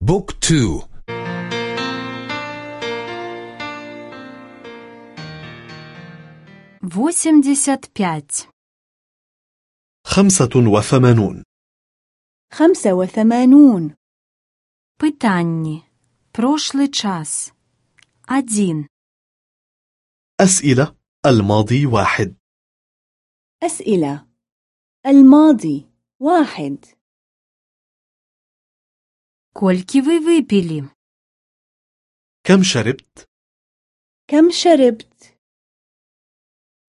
بوك تو восемьдесят пять خمسة وثمانون خمسة وثمانون Питанні. Прошлый час. Один. أسئلة الماضي واحد أسئلة الماضي واحد Колькі ви випили? كم شربت؟ كم شربت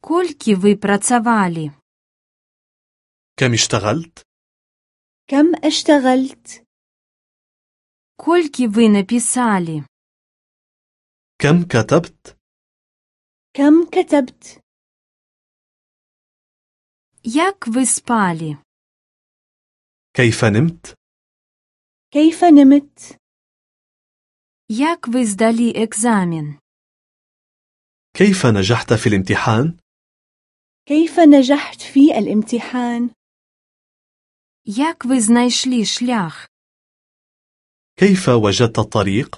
Колькі ви працювали? كم اشتغلت؟ كم اشتغلت Колькі ви написали? كم كتبت؟ كم كتبت Як ви спали? كيف نمت؟ كيف نمت Як ви здали екзамен? كيف نجحت في الامتحان؟ كيف نجحت في الامتحان Як ви знайшли шлях? كيف وجدت الطريق؟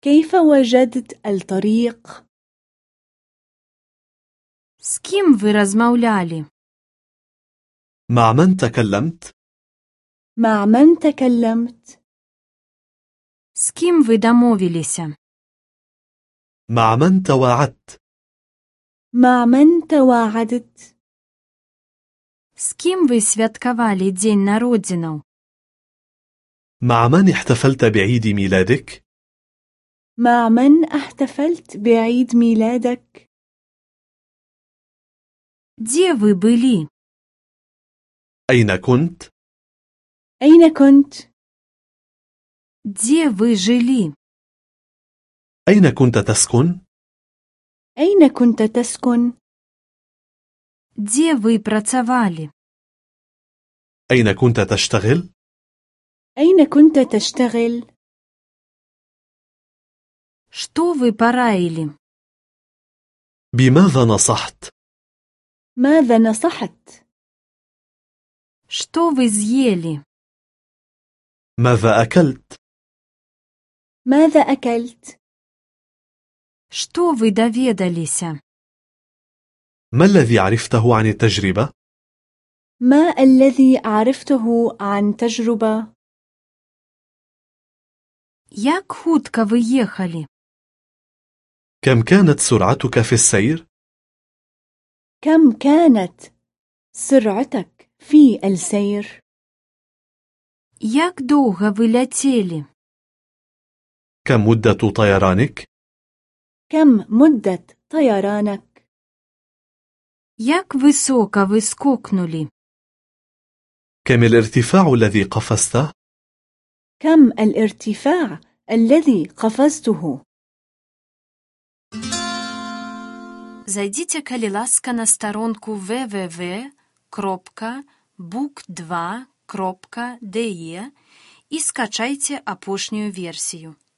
كيف وجدت الطريق З ким ви розмовляли? مع من تكلمت؟ مع من تكلمت؟ С ким ви домовилися? مع من تواعدت؟ مع من تواعدت؟ С ким ви святкавали день народинаў? مع من احتفلت بعيد ميلادك؟ مع من احتفلت بعيد ميلادك؟ Где вы были? أين كنت؟ أين كنت Дзе ви жылі? أين كنت تسكن؟ أين كنت تسكن Дзе вы працавалі? أين كنت تشتغل؟ أين كنت تشتغل Што вы параілі? بماذا نصحت؟ ماذا نصحت Што вы з'елі? ماذا أكلت؟ ماذا أكلت Што вы даведаліся? ما الذي عرفته عن التجربة؟ ما الذي عرفته عن تجربة Як хутка вы ехалі? كم كانت سرعتك في السير؟ كم كانت سرعتك في السير Як доўга вы ляцелі? كم مدة طيرانك؟ كم مدة طيرانك Як высока вы скокнулі? كم الارتفاع الذي قفزته؟ كم الارتفاع الذي قفزته Зайдзіце, калі ласка, на старонку www.book2.de і скачайце апошнюю версію.